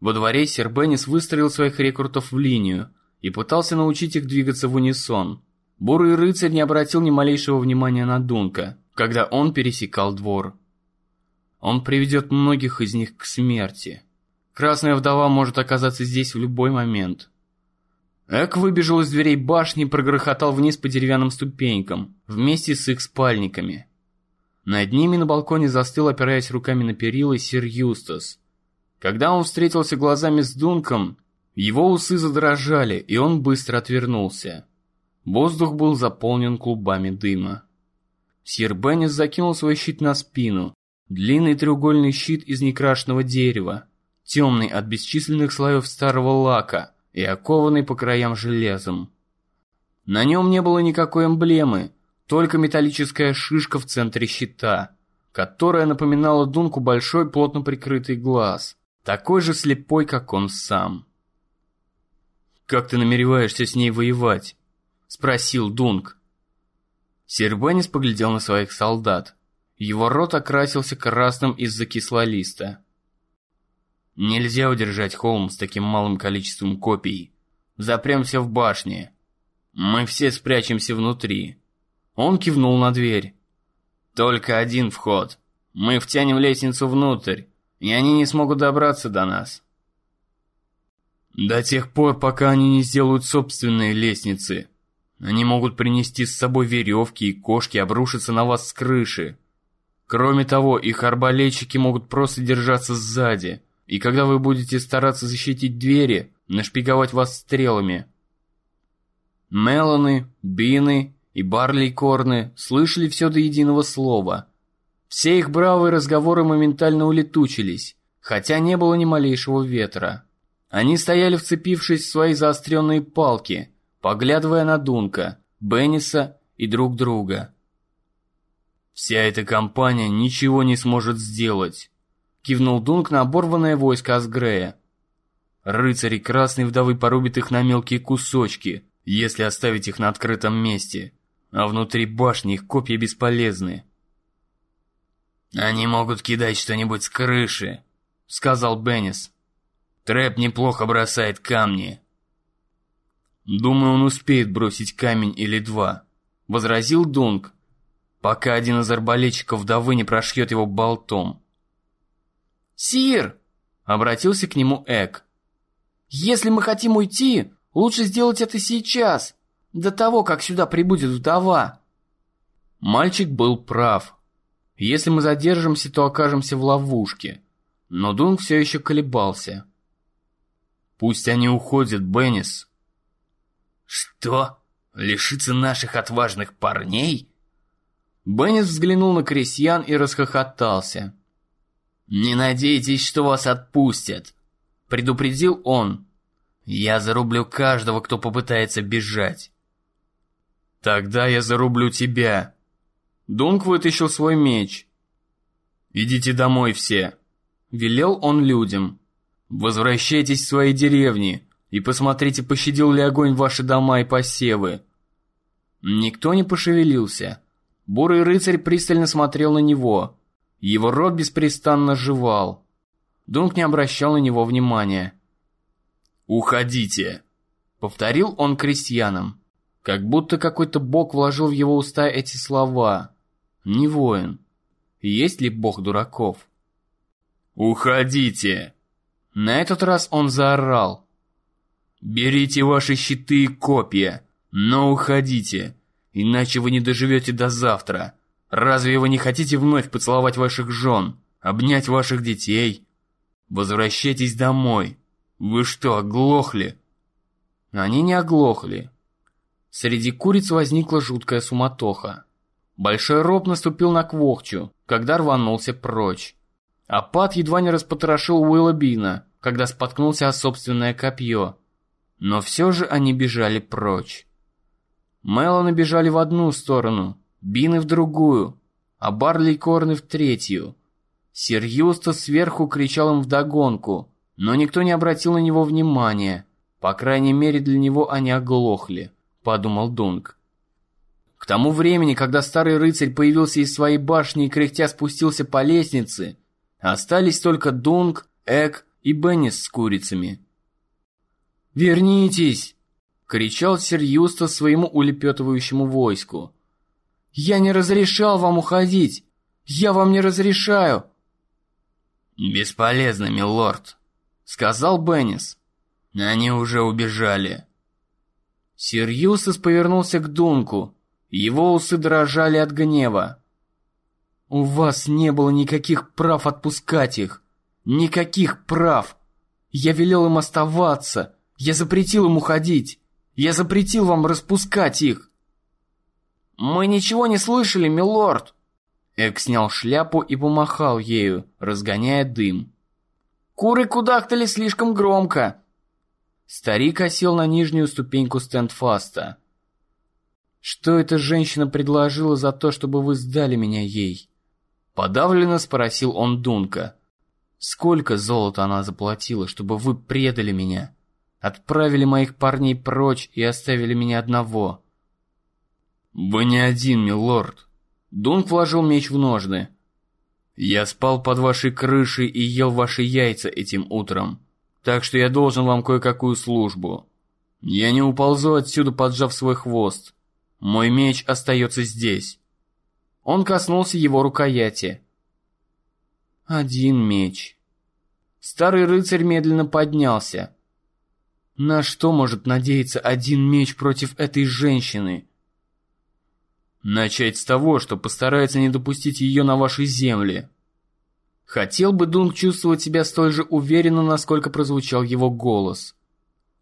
Во дворе сэр Беннис выстроил своих рекрутов в линию и пытался научить их двигаться в унисон. Бурый рыцарь не обратил ни малейшего внимания на Дунка, когда он пересекал двор. Он приведет многих из них к смерти. Красная вдова может оказаться здесь в любой момент. Эк выбежал из дверей башни и прогрохотал вниз по деревянным ступенькам, вместе с их спальниками. Над ними на балконе застыл, опираясь руками на перила, сир Юстас. Когда он встретился глазами с Дунком, его усы задрожали, и он быстро отвернулся. Воздух был заполнен клубами дыма. Сир Беннис закинул свой щит на спину, длинный треугольный щит из некрашенного дерева, темный от бесчисленных слоев старого лака и окованный по краям железом. На нем не было никакой эмблемы, только металлическая шишка в центре щита, которая напоминала Дунку большой плотно прикрытый глаз, такой же слепой, как он сам. «Как ты намереваешься с ней воевать?» – спросил Дунк. Сербенис поглядел на своих солдат. Его рот окрасился красным из-за кислолиста. Нельзя удержать холм с таким малым количеством копий. Запремся в башне. Мы все спрячемся внутри. Он кивнул на дверь. Только один вход. Мы втянем лестницу внутрь, и они не смогут добраться до нас. До тех пор, пока они не сделают собственные лестницы. Они могут принести с собой веревки и кошки обрушиться на вас с крыши. Кроме того, их арбалетчики могут просто держаться сзади – и когда вы будете стараться защитить двери, нашпиговать вас стрелами. Меланы, Бины и Барли-Корны слышали все до единого слова. Все их бравые разговоры моментально улетучились, хотя не было ни малейшего ветра. Они стояли вцепившись в свои заостренные палки, поглядывая на Дунка, Бенниса и друг друга. Вся эта компания ничего не сможет сделать кивнул Дунк на оборванное войско Асгрея. Рыцари Красной Вдовы порубят их на мелкие кусочки, если оставить их на открытом месте, а внутри башни их копья бесполезны. «Они могут кидать что-нибудь с крыши», — сказал Беннис. «Трэп неплохо бросает камни». «Думаю, он успеет бросить камень или два», — возразил Дунк, пока один из арбалетчиков вдовы не прошьет его болтом. «Сир!» — обратился к нему Эк. «Если мы хотим уйти, лучше сделать это сейчас, до того, как сюда прибудет вдова». Мальчик был прав. Если мы задержимся, то окажемся в ловушке. Но Дун все еще колебался. «Пусть они уходят, Беннис». «Что? Лишиться наших отважных парней?» Беннис взглянул на крестьян и расхохотался. «Не надейтесь, что вас отпустят», — предупредил он. «Я зарублю каждого, кто попытается бежать». «Тогда я зарублю тебя». Дунк вытащил свой меч. «Идите домой все», — велел он людям. «Возвращайтесь в свои деревни и посмотрите, пощадил ли огонь ваши дома и посевы». Никто не пошевелился. Бурый рыцарь пристально смотрел на него. Его рот беспрестанно жевал. Дунк не обращал на него внимания. «Уходите!» — повторил он крестьянам, как будто какой-то бог вложил в его уста эти слова. Не воин. Есть ли бог дураков? «Уходите!» На этот раз он заорал. «Берите ваши щиты и копья, но уходите, иначе вы не доживете до завтра. Разве вы не хотите вновь поцеловать ваших жен, обнять ваших детей? Возвращайтесь домой. Вы что, оглохли? Они не оглохли. Среди куриц возникла жуткая суматоха. Большой роб наступил на Квохчу, когда рванулся прочь. А едва не распотрошил Уилла Бина, когда споткнулся о собственное копье. Но все же они бежали прочь. Мелоны бежали в одну сторону, Бины в другую, а Барли и Корны в третью. Сир Юстас сверху кричал им вдогонку, но никто не обратил на него внимания. По крайней мере, для него они оглохли, подумал Дунк. К тому времени, когда старый рыцарь появился из своей башни и кряхтя спустился по лестнице, остались только Дунк, Эк и Беннис с курицами. «Вернитесь!» — кричал сэр Юстас своему улепетывающему войску. «Я не разрешал вам уходить! Я вам не разрешаю!» «Бесполезно, милорд», — сказал Беннис. «Они уже убежали». Сир Юстас повернулся к Дунку. Его усы дрожали от гнева. «У вас не было никаких прав отпускать их. Никаких прав. Я велел им оставаться. Я запретил им уходить. Я запретил вам распускать их. Мы ничего не слышали, милорд. Эк снял шляпу и помахал ею, разгоняя дым. Куры кудахтали слишком громко. Старик осел на нижнюю ступеньку стендфаста. Что эта женщина предложила за то, чтобы вы сдали меня ей? Подавленно спросил он Дунка. Сколько золота она заплатила, чтобы вы предали меня? Отправили моих парней прочь и оставили меня одного. Вы не один, милорд. Дунк вложил меч в ножны. Я спал под вашей крышей и ел ваши яйца этим утром. Так что я должен вам кое-какую службу. Я не уползу отсюда, поджав свой хвост. Мой меч остается здесь. Он коснулся его рукояти. Один меч. Старый рыцарь медленно поднялся. На что может надеяться один меч против этой женщины? Начать с того, что постарается не допустить ее на вашей земле. Хотел бы Дунк чувствовать себя столь же уверенно, насколько прозвучал его голос.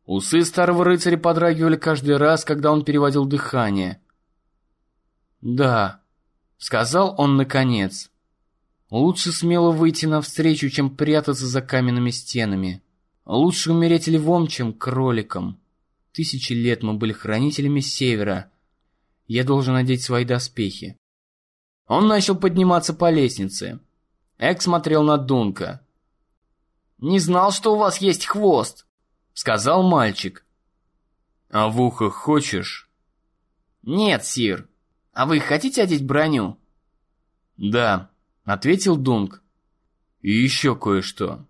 Усы старого рыцаря подрагивали каждый раз, когда он переводил дыхание. «Да», — сказал он наконец. Лучше смело выйти навстречу, чем прятаться за каменными стенами. Лучше умереть львом, чем кроликом. Тысячи лет мы были хранителями Севера. Я должен надеть свои доспехи. Он начал подниматься по лестнице. Эк смотрел на Дунка. «Не знал, что у вас есть хвост», — сказал мальчик. «А в ухо хочешь?» «Нет, сир. А вы хотите одеть броню?» «Да», ответил Дунк. И еще кое-что.